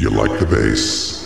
You like the bass?